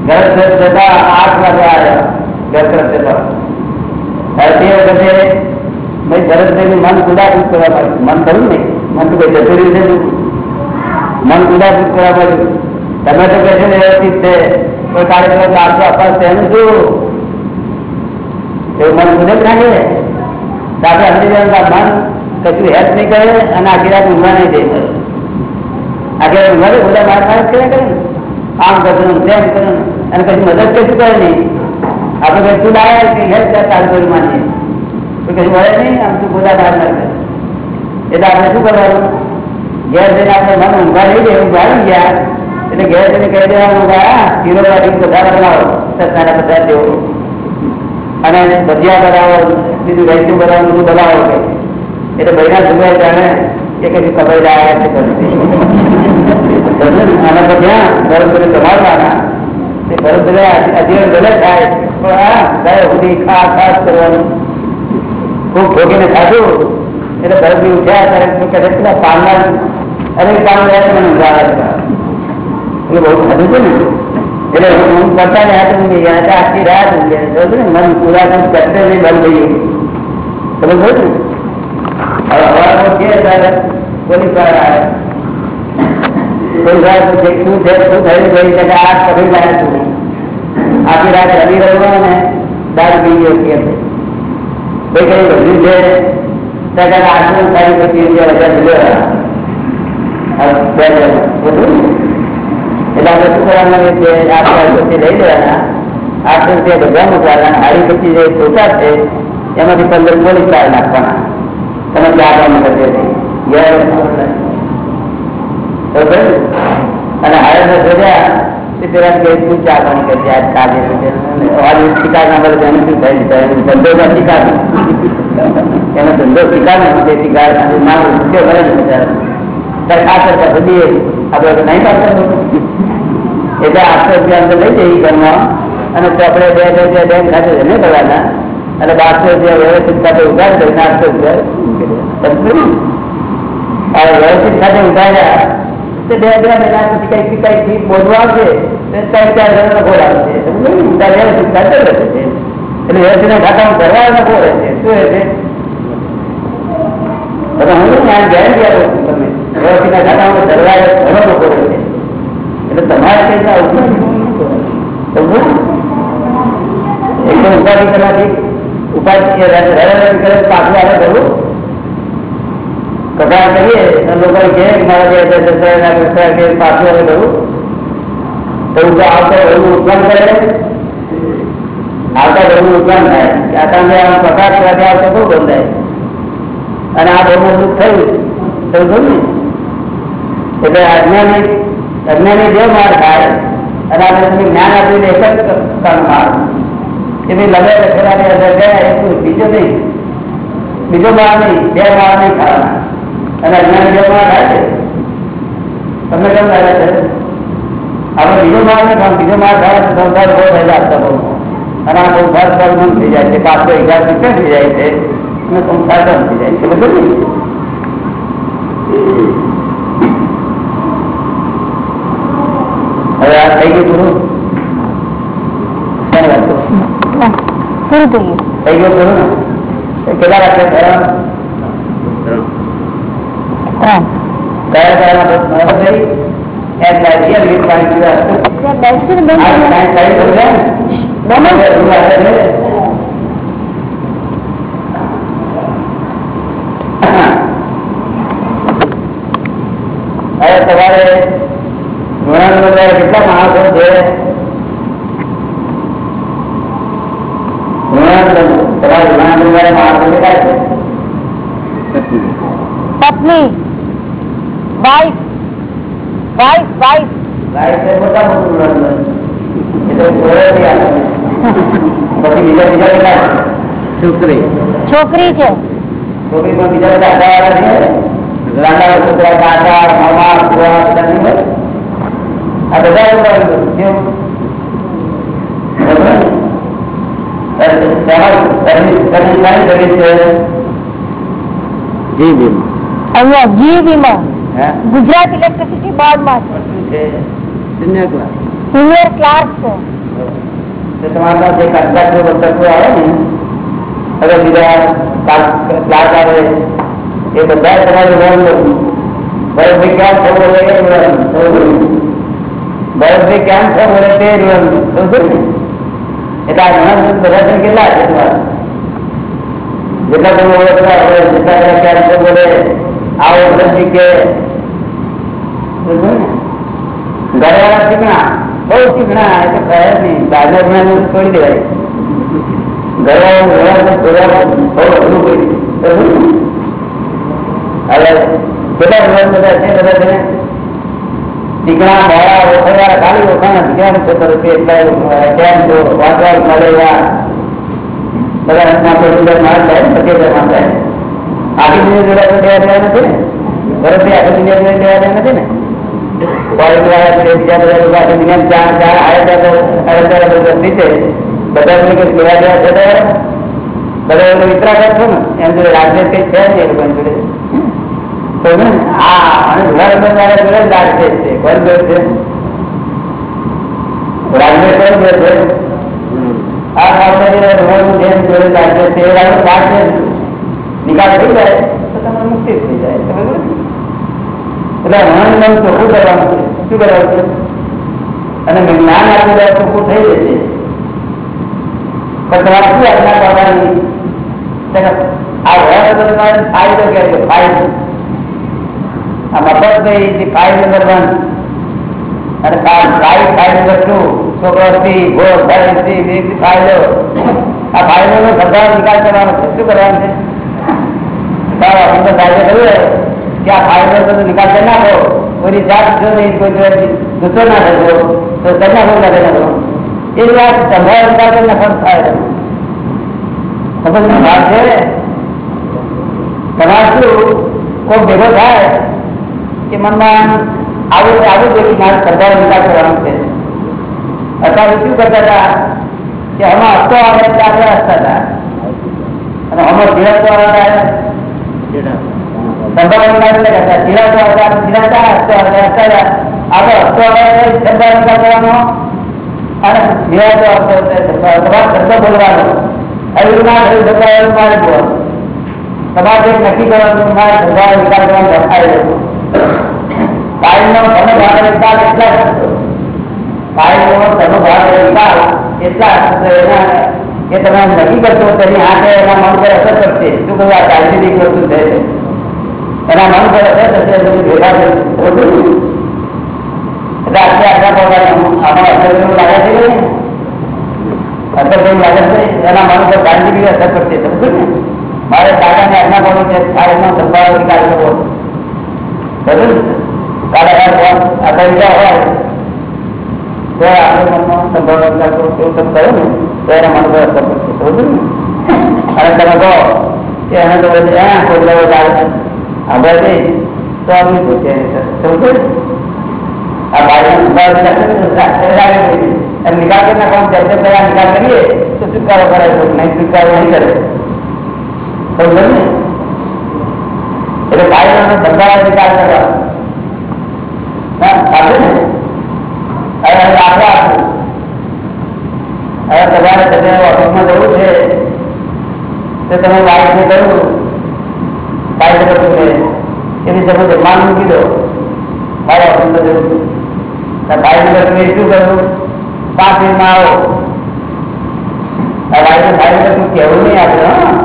ઘર તરફ જતા આઠ વાગે આવ્યા ઘર તરફ જતા હવે તે વખતે ભાઈ ભરતભાઈ મન કુદાકુદ કરવા પડ્યું મન ખરું ને મન તો કોઈ જતું રહ્યું છે ને? મન કુદાકુદ કરવા પડ્યું તમે તો કહે છે ને વ્યવસ્થિત છે કોઈ કાર્યક્રમ ચારસો આપવા છે એનું શું એવું મન કુદે જ નાખે સાથે સમજી જવાનું મન કશું હેલ્પ નહીં કરે અને આખી રાત ઊંઘવા નહીં દે આખી રાત ઊંઘવા દે બધા માર માર કરે કરે ને આમ કરવું તેમ કરવું અને કશું મદદ કશું કરે નહીં આપણે કઈ તું લાયા કે હેલ્પ કર ચાલુ કરી માનીએ તો કશું મળે નહીં આમ તું બધા બહાર ના કરે એટલે આપણે શું કરવાનું ઘેર જઈને આપણે મન ઊંઘા નહીં દે ઊંઘા આવી ગયા એટલે ઘેર જઈને કહી દેવાનું કે આ કિલો વાળી બધા બનાવો સસ્તાના બધા દેવો અને ભજીયા બનાવો બીજું રાઈતું બનાવો બધું બનાવો કે એટલે ભાઈના જુગાર જાણે કે કશું ખબર લાયા છે કરી આના ભજીયા ગરમ કરી જમાડવાના તે ગરમ કરી અજીવન ગલત થાય પણ આ ગયા સુધી ખા ખાસ કરવાનું ખૂબ ભોગીને ખાધું એટલે બરફી ઉઠ્યા ત્યારે શું કહે છે પેલા પાનના અરે પાન રહ્યા છે મને ઊંઘ આવે છે એટલે બહુ ખાધું છે ને એટલે હું કરતા ને હાથ ઊંઘી ગયા હતા આખી રાત ઊંઘી ગયા સમજો ને મન પૂરા કરતે નહીં બંધ થઈ ગયું તમે કહો ને હવે હવારમાં છે ત્યારે પોલીસ વાળા આવે પોલીસ વાળા પૂછે શું છે શું થયું ગઈ છે કે આ પકડી લાયા છું આખી રાત રમી રહ્યો અને દારૂ પી ગયો કે ભાઈ કઈ વધ્યું છે ત્યારે આઠસો સારી પછી હજાર મિલ્યો બે હજાર બધું એટલે આપણે શું કરવાનું કે આઠસો રૂપિયા લઈ લેવાના આઠસો રૂપિયા બધા મૂકવાના હારી પછી જે છોટા છે એમાંથી પંદર પોલીસ કાર નાખવાના તમે ચા પાણી કરશે બરોબર અને હારે શોધ્યા તે પેલા કે તું ચા પાણી કરજે આજ કાલે વાળી શિકાર ના મળે એને શું થાય ધંધો ના શિકાર એનો ધંધો શિકાર નથી તે શિકાર ના ઉદ્યોગ કરે છે બિચારા ખાતર પાસે દઈએ આપણે તો નહીં પાડતા એટલે આઠસો રૂપિયા અંદર લઈ જઈએ ઘરમાં અને ચોપડે બે બે બે બેંક ખાતે જમે કરવાના અને બારસો રૂપિયા વ્યવસ્થિત ખાતે ઉધાર કરીને આઠસો રૂપિયા હવે વ્યવસ્થિત ખાતે ઉધાર્યા તો બે બે મહિના પછી કઈક કઈક થી બોલવું આવશે તો ત્રણ ચાર જણા ગોળ આવશે ઉધાર વ્યવસ્થિત ખાતે રહેશે એટલે વ્યવસ્થિત ખાતામાં ભરવા નફો રહેશે શું રહેશે તમે હું જ્ઞાન ગેરંટી આપું છું તમે વ્યવસ્થિત ખાતામાં ભરવા ઘણો નફો રહેશે એટલે તમારે કઈ એકદમ ઉપાધિ કરવાથી ઉપાધિ રડરડ કરે પાછું આવે કરવું કથા કરીએ તો લોકો કહે કે મારા બે હજાર કે પાછું આવે કરવું તો તો આવતા ઘરનું ઉત્પન્ન કરે આવતા ઘરનું ઉત્પન્ન થાય કે આ તમે આમ કથા કરવાથી આવતો બહુ બંધાય અને આ બહુ દુઃખ થયું સમજો ને એટલે અજ્ઞાની અજ્ઞાની જે માર થાય અને આપણે તમે જ્ઞાન આપીને એક જ કામ માર કે ભાઈ લગે લખેલાની અંદર ગયા એ શું બીજો નહીં બીજો માર નહીં બે માર નહીં ખાવાના અને અજ્ઞાની જે માર થાય છે તમને કેમ લાગે છે આપણે બીજો માર નહીં ખાવા બીજો માર થાય તો સંસાર બહુ પહેલા આપતા બહુ અને આ સંસાર બંધ થઈ જાય છે પાછો એકાદ રૂપિયા થઈ જાય છે અને સંસાર બંધ થઈ જાય છે બધું હવે આ થઈ ગયું પૂરું કોની વાત કરું? પૂરું થઈ ગયું થઈ ગયું પૂરું ને તો કેટલા વાગે થયા ત્રણ કયા કયા પ્રશ્નો થઈ એમ લાગી એમ ગીત પાણી પીવા ત્યાં બેસીને બંધ આ કેટલા માણસો છે ઋણાનંદ તમારા ઋણાનંદ દ્વારા માણસો કેટલા છે પત્ની વાઇફ વાઇફ વાઇફ લાઈફ એ મોટા મોટું ઋણાનંદ એટલે જોડે નહીં આપણને. પછી બીજા બીજા કેટલા છે? છોકરી છોકરી છે છોકરીમાં બીજા બધા આધાવાળા છે લાંડા છોકરા કાકા મામા ફુવા બધા નહીં હોય? આ બધા લોકો કેવું? બરાબર ને? તેમાં સર્વિસ સર્વિસ શાની સર્વિસ છે જી બિલ અહીંયા જી વીમા હે ગુજરાત ઇલેક્ટ્રિસિટી બોર્ડ માં છે શું છે શૂન્ય ક્લાસ સિનિયર ક્લાર્ક છે તો તમારા પાસે એક અંદાજો વસ્તુ આવે ને હવે બીજા ક્લાસ આવે એ બધા તમારે લોન લેવું બરફભાઈ ક્યાં છો બોલે એ લોન બરફભાઈ ક્યાં છો બોલે તે લોન સમજો ને એટલે આ ઘણા બધા બધા છે કેટલા છે તમારા જેટલા તમે ઓળખતા હોય જેટલા તમે ક્યાં છો બોલે આવો બરફજી કે સમજો ને ઘરવાળા ચીકણા બહુ ચીકણા એ તો કહે જ નહીં બાજર માં છોડી દેવાય ઘરવાળા ઘરવાળા છોડવા બહુ અઘરું કરી દીધું. હવે કેટલા ઘરવાળા બધા છે બધા છે ને? ચીકણા મોડા ઓળખવાળા ખાલી ઓળખાણા કેમ છો કરો તે એટલા કેમ છો વાંચવા મળેલા બધા અંતમાં કોઈ સુંદર માણસ થાય ને પચીસ હજાર માણસ થાય આખી દુનિયા જોડે આપણે દેવા દેવા નથી ને બરફથી આખી દુનિયા જોડે દેવા દેવા નથી ને કોલેજ વાળા છે બીજા બધા લોકો આખી દુનિયા ચાર ચાર આયા હતા તો અડધા અડધા નીચે બધા લોકો કઈ લેવા દેવા છે તમારે બધા લોકો વિતરાગત છો ને એમ જોડે રાજ્ય કઈ છે જ નહીં એ લોકોની જોડે નિકાલ થઈ જાય તો તમારે મુક્તિ જ થઈ જાય સમજ એટલે હનુમાન ચોખ્ખું કરવાનું છે શું કરવાનું છે અને જ્ઞાન આપી દે ચોખ્ખું થઈ જશે પણ તમારે શું આજ્ઞા કરવાની છે કે આ વર તો તમારે ફાયદો કે છે ફાયદો આ મફત ગઈ છે ફાયદો નંબર વન અને ફાઇવ ફાઇવ નંબર ટુ છોકરાથી ભોગ ફાઇવથી બીજી ફાયદો આ ફાયદો નો બધા નિકાલ કરવાનો છે શું કરવાનું છે સારા આપણે ફાયદો કર્યો કે આ ફાયદો તો નિકાલ કરી નાખો કોઈની જાત જો નહીં કોઈ જોડે ગુસ્સો ના થતો તો સજા ભોગ ના નાખો એ વાત સંભાળ નિકાલ કરીને ફળ થાય સમજ વાત છે તમારે શું કોઈ ભેગો થાય કે મનમાં આવું આવું જોઈએ મારે સંભાળ નિકાલ કરવાનો છે અત્યારે શું કરતા હતા કે આમાં હસતો આવે એટલે આપણે હસતા હતા અને આમાં ધીરજતો આવે સંભાળ નિકાલ એટલે કરતા ધીરજતો આવતા ધીરજતા હસતો આવે હસતા આપણે હસતો આવે સંભાળ નિકાલ કરવાનો અને ધીરજતો આવતો તમારે શબ્દ બોલવાનો એવું ના થયું સંભાળ એવું મારે બોલવાનું તમારે જે નક્કી કરવાનું મારે સંભાળ નિકાલ કરવાનું રખાય જતું કાયમનો સમભાવ નિકાલ એટલા શબ્દો કાયમનો સમભાવ નિકાલ એટલા શબ્દો એના એ તમે નક્કી કરશો તેની હાથે એના મન પર અસર કરશે શું કહ્યું આ શારીરિક વસ્તુ છે એના મન પર અસર થશે બધું ભેગા થશે એટલે આટલે આટલા પ્રમાણે આમાં અસર જેવું લાગે છે કે નહીં? અસર જેવું લાગે છે એના મન પર શારીરિક અસર કરશે સમજો ને મારે કાકાને આજ્ઞા કરવું છે કાયમનો સંભાવ નિકાલ કરવો બધું કાળા કાળ આ કવિતા હોય તો આપણે મનમાં સંભાવ નિકાલ કરવો એવું તમે કરો ને તો એના મન પર અસર કરશે સમજો ને અને તમે કહો કે એને તો બધે હા કોઈ નવો લાગે આગળ જઈ તો આપણે પૂછે સમજો ને આ ભાઈનો સંભાવ નિકાલ એમ નિકાલ કરી નાખવાનું ચર્ચા પહેલા નિકાલ કરીએ તો છુટકારો કરે તો નહીં છુટકારો નહીં કરે સમજો ને એટલે ભાઈનો સંભાવ નિકાલ કરવા હા સાચું ને હવે હવે આપણે આપવું હવે તમારે તમે ઓફિસમાં જવું છે તો તમે બાઈકને કહ્યું બાઈક કરવું છે એની તમે જમવાનું મૂકી દો મારે ઓફિસમાં જવું છે બાઈક તમે શું કરવું પાંચ મિનિટમાં આવો આ બાઈક બાઈક તું કેવું નહીં આપણે હા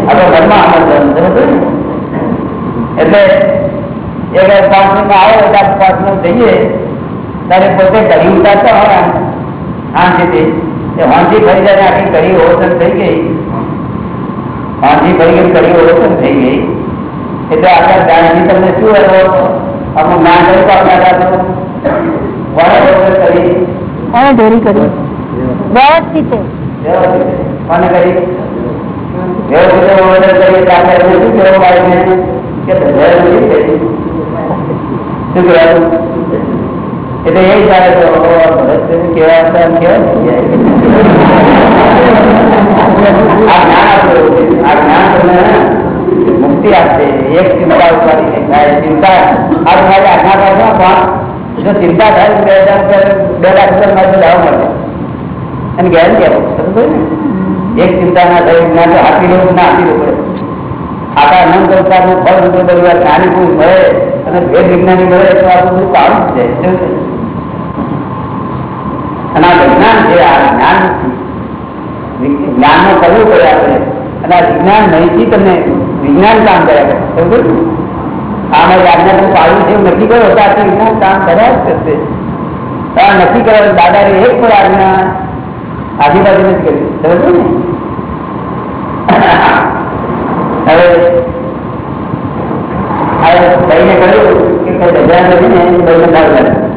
આપણે ઘરમાં આમંત્રણ બરોબર ને એટલે કંપનીમાં આવે એટલે ડિપાર્ટમેન્ટ જઈએ ત્યારે પોતે ઘડી ઉતારતા હોય શાંતિથી તે હાંજી ફરી જાય આખી ઘડી ઓળખ થઈ ગઈ હાંજી ફરી ગઈ ઘડી ઓળખ થઈ ગઈ એટલે આપણા જ્ઞાનથી તમને શું હતો અમુક જ્ઞાન કર્યું તો આપણા દાદા વડે ઓળખ કરી કોને દોરી કરી વ્યવસ્થિત વ્યવસ્થિત કોને કરી વ્યવસ્થિત ઓર્ડર કરીએ તો આપણે એમને શું કહેવું બાળકને કે ભજન નથી કરી શું કહેવાનું એટલે એ જ્યારે તો ભરત કેવા હતા એમ કહેવાય ને. આ જ્ઞાન આપેલું છે. આ જ્ઞાન તમને મુક્તિ આપશે એક ચિંતા ઉપાડી થાય ચિંતા આ તમારી આજ્ઞા કાઢો પણ જો ચિંતા થાય તો બે હજાર રૂપિયા બે લાખ રૂપિયા મારે લાવવા મળે અને ગેરંટી આપો સમજો ને એક ચિંતા ના થાય ના તો આપી દેવું ના આપી દેવું પડે આખા અનંત અવતારનું ફળ રૂપે પરિવાર જ્ઞાની પુરુષ મળે અને ભેદ વિજ્ઞાની મળે તો આ બધું કામ જ જાય શું છે? અને આ વિજ્ઞાન છે આ જ્ઞાન જ્ઞાન નો કરવું પડે આપણે અને આ વિજ્ઞાન નહીંથી તમને વિજ્ઞાન કામ કર્યા કરે સમજો ને? આમાં આજ્ઞા તમે પાડ્યું છે એવું નક્કી કર્યો તો આથી વિજ્ઞાન કામ કર્યા જ કરશે આ નક્કી કર્યા દાદાએ એક પણ આજ્ઞા આજુબાજુ નથી કર્યું સમજો ને હવે હવે ભાઈને કહ્યું કે કોઈ રજા નથી ને ભાઈને દારૂ લાગે